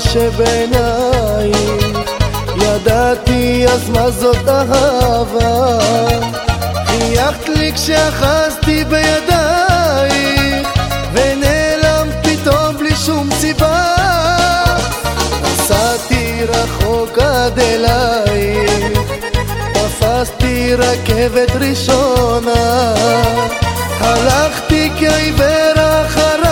שבעינייך ידעתי אז מה זאת אהבה? חייכת לי כשאחזתי בידייך ונעלמת פתאום בלי שום סיבה. נסעתי רחוק עד אלייך תפסתי רכבת ראשונה. הלכתי כעיוור אחרייך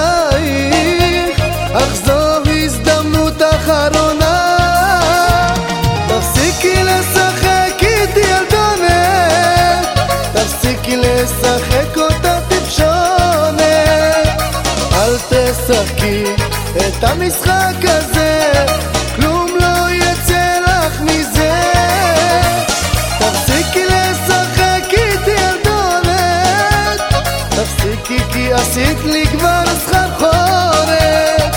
תשחקי את המשחק הזה כלום לא יצא לך מזה. תפסיקי לשחק איתי ילדונת תפסיקי כי עשית לי כבר סחרחורת.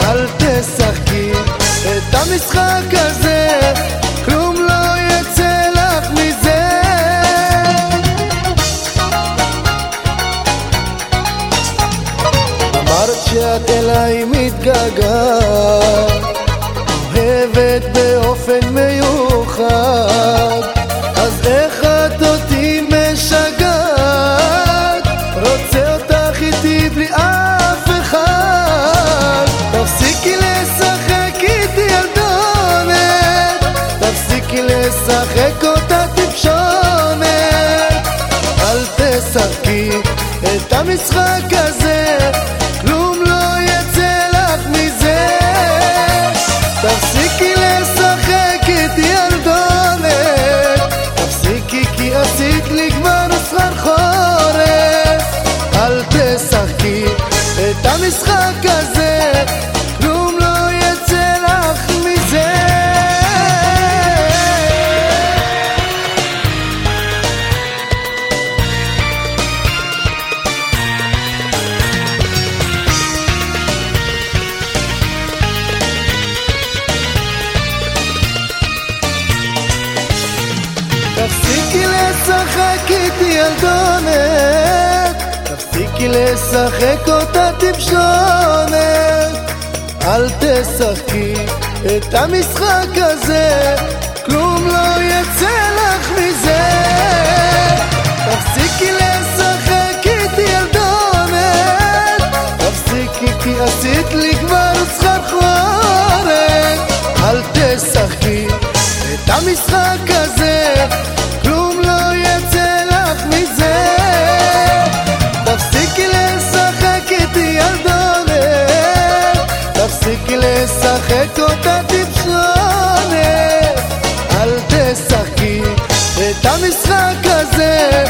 אל תשחקי את המשחק הזה שאת אליי מתגעגעת אוהבת באופן מיוחד. אז איך את אותי משגעת? רוצה אותך איתי בלי אף אחד. תפסיקי לשחק איתי ילדונת תפסיקי לשחק אותה טיפשונת אל תשחקי את המשחק הזה כי עשית לי כבר סחרחורת אל תשחקי את המשחק הזה כלום לא לשחק איתי ילדונת תפסיקי לשחק אותה טיפשונת אל תשחקי את המשחק הזה כלום לא יצא לך מזה. תפסיקי לשחק איתי ילדונת תפסיקי כי עשית לי כבר סחרחורת אל תשחקי את המשחק לשחק אותה טיפשונת אל תשחקי את המשחק הזה